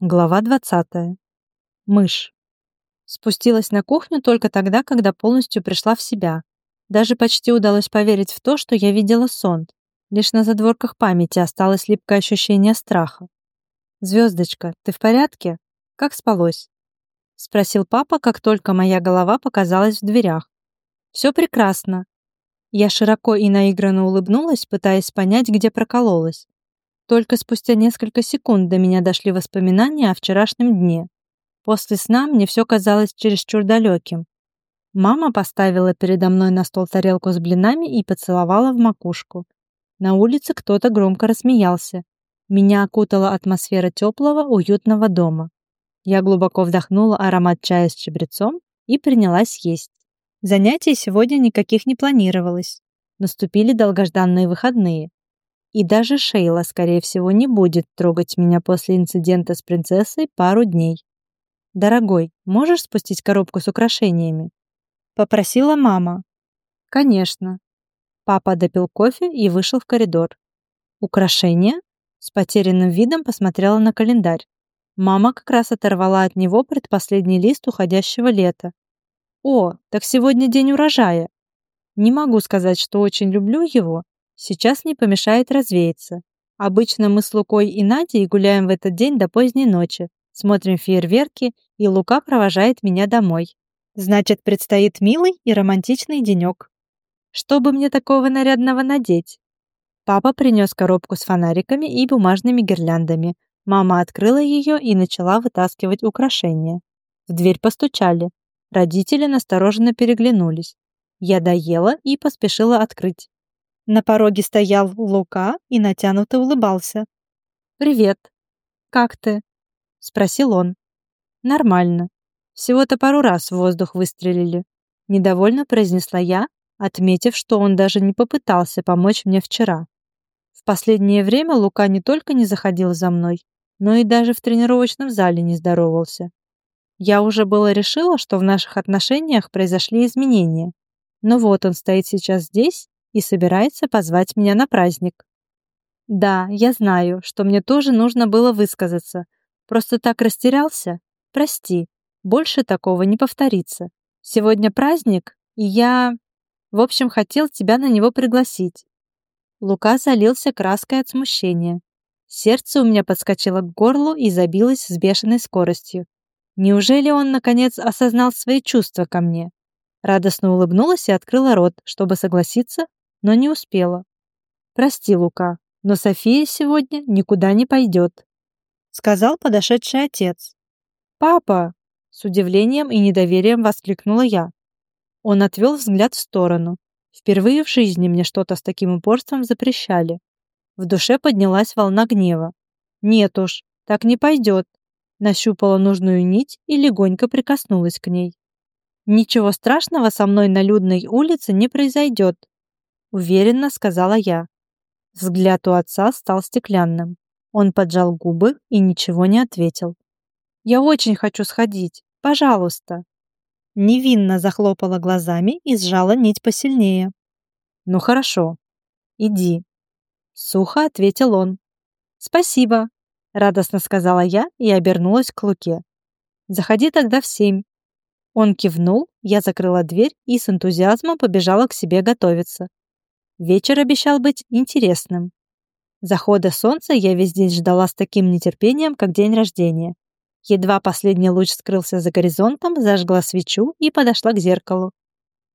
Глава 20. Мышь. Спустилась на кухню только тогда, когда полностью пришла в себя. Даже почти удалось поверить в то, что я видела сон. Лишь на задворках памяти осталось липкое ощущение страха. «Звездочка, ты в порядке? Как спалось?» Спросил папа, как только моя голова показалась в дверях. «Все прекрасно». Я широко и наигранно улыбнулась, пытаясь понять, где прокололась. Только спустя несколько секунд до меня дошли воспоминания о вчерашнем дне. После сна мне все казалось чересчур далеким. Мама поставила передо мной на стол тарелку с блинами и поцеловала в макушку. На улице кто-то громко рассмеялся. Меня окутала атмосфера теплого, уютного дома. Я глубоко вдохнула аромат чая с чабрецом и принялась есть. Занятий сегодня никаких не планировалось. Наступили долгожданные выходные. И даже Шейла, скорее всего, не будет трогать меня после инцидента с принцессой пару дней. «Дорогой, можешь спустить коробку с украшениями?» Попросила мама. «Конечно». Папа допил кофе и вышел в коридор. «Украшения?» С потерянным видом посмотрела на календарь. Мама как раз оторвала от него предпоследний лист уходящего лета. «О, так сегодня день урожая!» Не могу сказать, что очень люблю его, Сейчас не помешает развеяться. Обычно мы с Лукой и Надей гуляем в этот день до поздней ночи, смотрим фейерверки, и Лука провожает меня домой. Значит, предстоит милый и романтичный денек. Что бы мне такого нарядного надеть? Папа принес коробку с фонариками и бумажными гирляндами. Мама открыла ее и начала вытаскивать украшения. В дверь постучали. Родители настороженно переглянулись. Я доела и поспешила открыть. На пороге стоял Лука и натянуто улыбался. «Привет. Как ты?» — спросил он. «Нормально. Всего-то пару раз в воздух выстрелили», — недовольно произнесла я, отметив, что он даже не попытался помочь мне вчера. В последнее время Лука не только не заходил за мной, но и даже в тренировочном зале не здоровался. Я уже было решила, что в наших отношениях произошли изменения. Но вот он стоит сейчас здесь и собирается позвать меня на праздник. Да, я знаю, что мне тоже нужно было высказаться. Просто так растерялся. Прости, больше такого не повторится. Сегодня праздник, и я... В общем, хотел тебя на него пригласить. Лука залился краской от смущения. Сердце у меня подскочило к горлу и забилось с бешеной скоростью. Неужели он, наконец, осознал свои чувства ко мне? Радостно улыбнулась и открыла рот, чтобы согласиться, но не успела. «Прости, Лука, но София сегодня никуда не пойдет», сказал подошедший отец. «Папа!» С удивлением и недоверием воскликнула я. Он отвел взгляд в сторону. Впервые в жизни мне что-то с таким упорством запрещали. В душе поднялась волна гнева. «Нет уж, так не пойдет», нащупала нужную нить и легонько прикоснулась к ней. «Ничего страшного со мной на людной улице не произойдет уверенно сказала я. Взгляд у отца стал стеклянным. Он поджал губы и ничего не ответил. «Я очень хочу сходить. Пожалуйста». Невинно захлопала глазами и сжала нить посильнее. «Ну хорошо. Иди». Сухо ответил он. «Спасибо», — радостно сказала я и обернулась к Луке. «Заходи тогда в семь». Он кивнул, я закрыла дверь и с энтузиазмом побежала к себе готовиться. Вечер обещал быть интересным. Захода солнца я весь день ждала с таким нетерпением, как день рождения. Едва последний луч скрылся за горизонтом, зажгла свечу и подошла к зеркалу.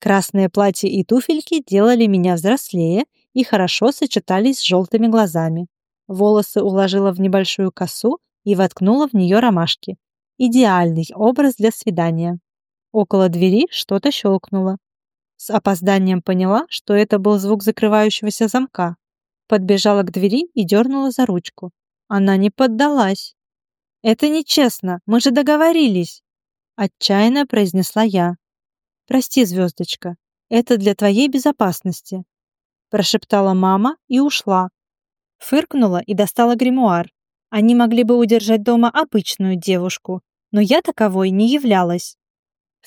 Красное платье и туфельки делали меня взрослее и хорошо сочетались с желтыми глазами. Волосы уложила в небольшую косу и воткнула в нее ромашки. Идеальный образ для свидания. Около двери что-то щелкнуло. С опозданием поняла, что это был звук закрывающегося замка. Подбежала к двери и дернула за ручку. Она не поддалась. «Это нечестно, мы же договорились!» Отчаянно произнесла я. «Прости, звездочка, это для твоей безопасности», прошептала мама и ушла. Фыркнула и достала гримуар. Они могли бы удержать дома обычную девушку, но я таковой не являлась.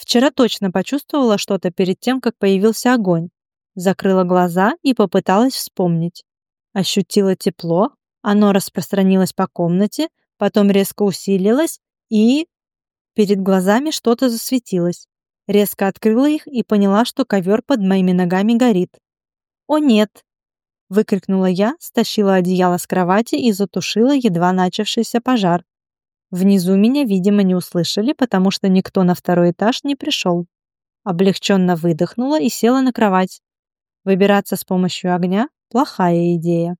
Вчера точно почувствовала что-то перед тем, как появился огонь. Закрыла глаза и попыталась вспомнить. Ощутила тепло, оно распространилось по комнате, потом резко усилилась и... Перед глазами что-то засветилось. Резко открыла их и поняла, что ковер под моими ногами горит. «О нет!» — выкрикнула я, стащила одеяло с кровати и затушила едва начавшийся пожар. Внизу меня, видимо, не услышали, потому что никто на второй этаж не пришел. Облегченно выдохнула и села на кровать. Выбираться с помощью огня – плохая идея.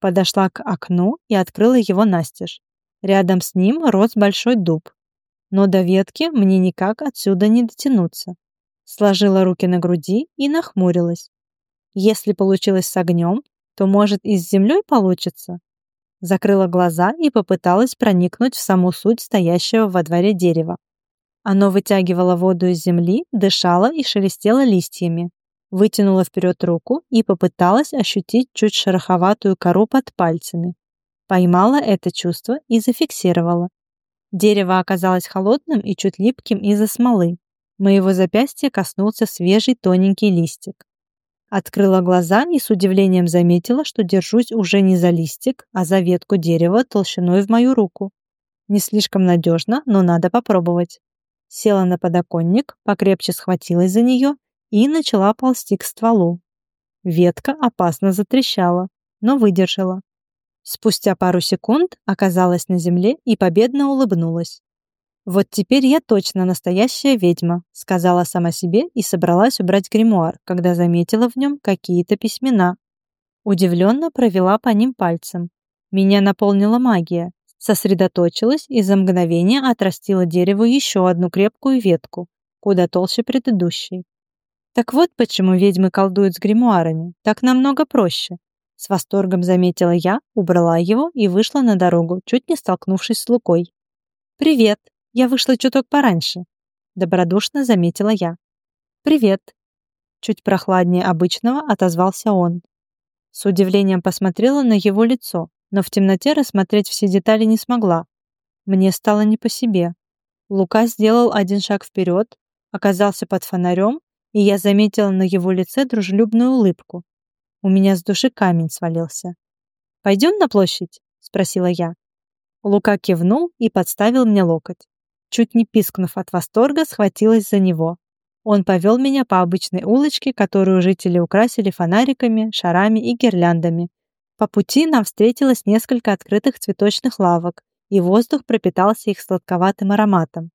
Подошла к окну и открыла его настежь. Рядом с ним рос большой дуб. Но до ветки мне никак отсюда не дотянуться. Сложила руки на груди и нахмурилась. Если получилось с огнем, то, может, и с землей получится? Закрыла глаза и попыталась проникнуть в саму суть стоящего во дворе дерева. Оно вытягивало воду из земли, дышало и шелестело листьями. Вытянула вперед руку и попыталась ощутить чуть шероховатую кору под пальцами. Поймала это чувство и зафиксировала. Дерево оказалось холодным и чуть липким из-за смолы. Моего запястья коснулся свежий тоненький листик. Открыла глаза и с удивлением заметила, что держусь уже не за листик, а за ветку дерева толщиной в мою руку. Не слишком надежно, но надо попробовать. Села на подоконник, покрепче схватилась за нее и начала ползти к стволу. Ветка опасно затрещала, но выдержала. Спустя пару секунд оказалась на земле и победно улыбнулась. «Вот теперь я точно настоящая ведьма», — сказала сама себе и собралась убрать гримуар, когда заметила в нем какие-то письмена. Удивленно провела по ним пальцем. Меня наполнила магия. Сосредоточилась и за мгновение отрастила дереву еще одну крепкую ветку, куда толще предыдущей. Так вот почему ведьмы колдуют с гримуарами. Так намного проще. С восторгом заметила я, убрала его и вышла на дорогу, чуть не столкнувшись с Лукой. «Привет!» Я вышла чуток пораньше», — добродушно заметила я. «Привет», — чуть прохладнее обычного отозвался он. С удивлением посмотрела на его лицо, но в темноте рассмотреть все детали не смогла. Мне стало не по себе. Лука сделал один шаг вперед, оказался под фонарем, и я заметила на его лице дружелюбную улыбку. У меня с души камень свалился. «Пойдем на площадь?» — спросила я. Лука кивнул и подставил мне локоть чуть не пискнув от восторга, схватилась за него. Он повел меня по обычной улочке, которую жители украсили фонариками, шарами и гирляндами. По пути нам встретилось несколько открытых цветочных лавок, и воздух пропитался их сладковатым ароматом.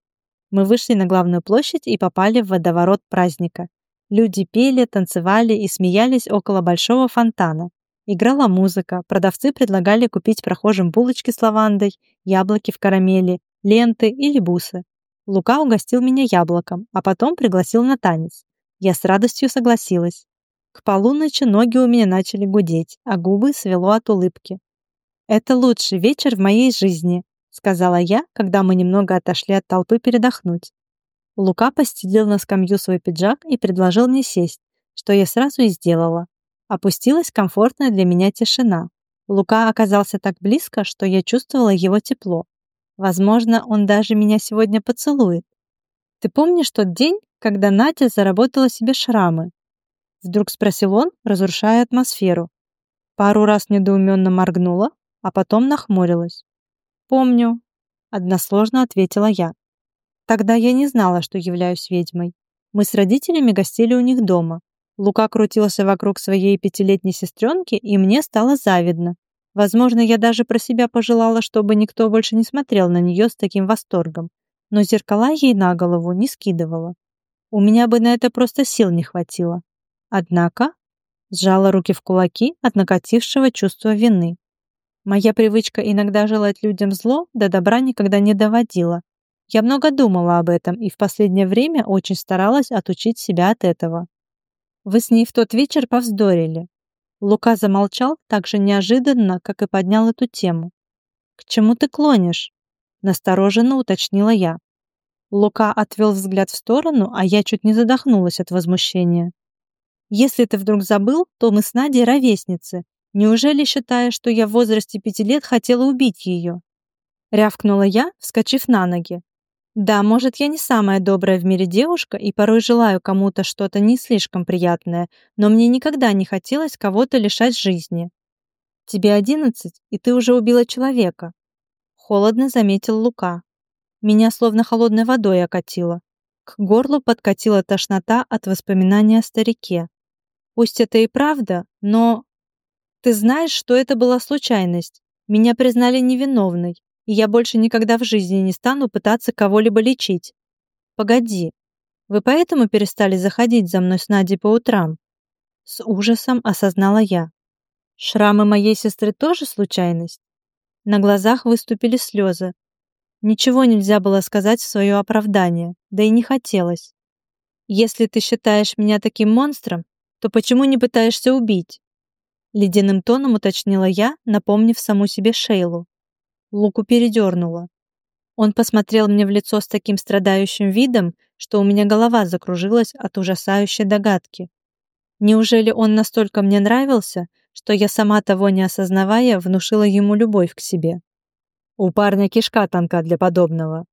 Мы вышли на главную площадь и попали в водоворот праздника. Люди пели, танцевали и смеялись около большого фонтана. Играла музыка, продавцы предлагали купить прохожим булочки с лавандой, яблоки в карамели ленты или бусы. Лука угостил меня яблоком, а потом пригласил на танец. Я с радостью согласилась. К полуночи ноги у меня начали гудеть, а губы свело от улыбки. «Это лучший вечер в моей жизни», — сказала я, когда мы немного отошли от толпы передохнуть. Лука постелил на скамью свой пиджак и предложил мне сесть, что я сразу и сделала. Опустилась комфортная для меня тишина. Лука оказался так близко, что я чувствовала его тепло. Возможно, он даже меня сегодня поцелует. Ты помнишь тот день, когда Надя заработала себе шрамы? Вдруг спросил он, разрушая атмосферу. Пару раз недоуменно моргнула, а потом нахмурилась. «Помню», — односложно ответила я. Тогда я не знала, что являюсь ведьмой. Мы с родителями гостили у них дома. Лука крутился вокруг своей пятилетней сестренки, и мне стало завидно. Возможно, я даже про себя пожелала, чтобы никто больше не смотрел на нее с таким восторгом, но зеркала ей на голову не скидывала. У меня бы на это просто сил не хватило. Однако сжала руки в кулаки от накатившего чувства вины. Моя привычка иногда желать людям зло до добра никогда не доводила. Я много думала об этом и в последнее время очень старалась отучить себя от этого. Вы с ней в тот вечер повздорили. Лука замолчал так же неожиданно, как и поднял эту тему. «К чему ты клонишь?» — настороженно уточнила я. Лука отвел взгляд в сторону, а я чуть не задохнулась от возмущения. «Если ты вдруг забыл, то мы с Надей ровесницы. Неужели считаешь, что я в возрасте пяти лет хотела убить ее?» Рявкнула я, вскочив на ноги. Да, может, я не самая добрая в мире девушка и порой желаю кому-то что-то не слишком приятное, но мне никогда не хотелось кого-то лишать жизни. Тебе одиннадцать, и ты уже убила человека. Холодно заметил Лука. Меня словно холодной водой окатило. К горлу подкатила тошнота от воспоминания о старике. Пусть это и правда, но... Ты знаешь, что это была случайность. Меня признали невиновной, и я больше никогда в жизни не стану пытаться кого-либо лечить. Погоди, вы поэтому перестали заходить за мной с Надей по утрам? С ужасом осознала я. Шрамы моей сестры тоже случайность? На глазах выступили слезы. Ничего нельзя было сказать в свое оправдание, да и не хотелось. Если ты считаешь меня таким монстром, то почему не пытаешься убить? Ледяным тоном уточнила я, напомнив саму себе Шейлу. Луку передернула. Он посмотрел мне в лицо с таким страдающим видом, что у меня голова закружилась от ужасающей догадки. Неужели он настолько мне нравился, что я сама того не осознавая внушила ему любовь к себе? У парня кишка тонка для подобного.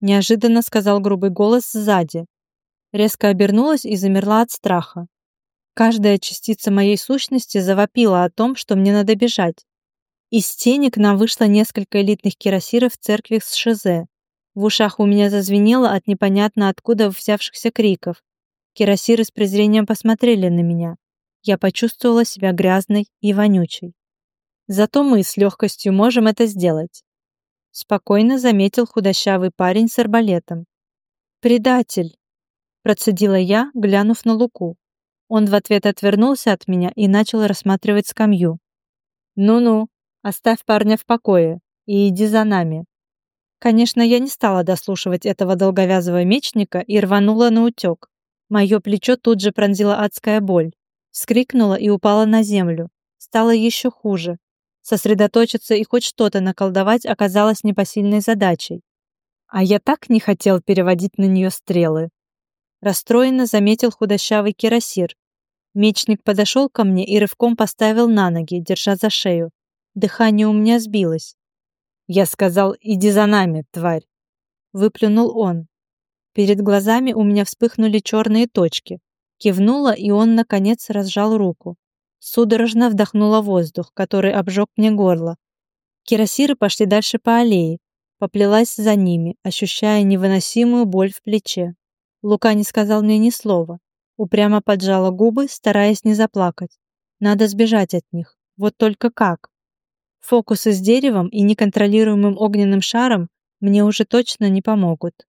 Неожиданно сказал грубый голос сзади. Резко обернулась и замерла от страха. Каждая частица моей сущности завопила о том, что мне надо бежать. Из тени к нам вышло несколько элитных кирасиров в церкви с Шизе. В ушах у меня зазвенело от непонятно откуда взявшихся криков. Кирасиры с презрением посмотрели на меня. Я почувствовала себя грязной и вонючей. Зато мы с легкостью можем это сделать. Спокойно заметил худощавый парень с арбалетом. «Предатель!» Процедила я, глянув на Луку. Он в ответ отвернулся от меня и начал рассматривать скамью. «Ну-ну, Оставь парня в покое и иди за нами». Конечно, я не стала дослушивать этого долговязого мечника и рванула на утек. Мое плечо тут же пронзила адская боль. Вскрикнула и упала на землю. Стало еще хуже. Сосредоточиться и хоть что-то наколдовать оказалось непосильной задачей. А я так не хотел переводить на нее стрелы. Расстроенно заметил худощавый кирасир. Мечник подошел ко мне и рывком поставил на ноги, держа за шею. Дыхание у меня сбилось. Я сказал, иди за нами, тварь. Выплюнул он. Перед глазами у меня вспыхнули черные точки. Кивнула, и он, наконец, разжал руку. Судорожно вдохнула воздух, который обжег мне горло. Кирасиры пошли дальше по аллее. Поплелась за ними, ощущая невыносимую боль в плече. Лука не сказал мне ни слова. Упрямо поджала губы, стараясь не заплакать. Надо сбежать от них. Вот только как? Фокусы с деревом и неконтролируемым огненным шаром мне уже точно не помогут.